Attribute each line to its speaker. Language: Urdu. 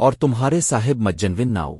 Speaker 1: اور تمہارے صاحب مجنون ناؤ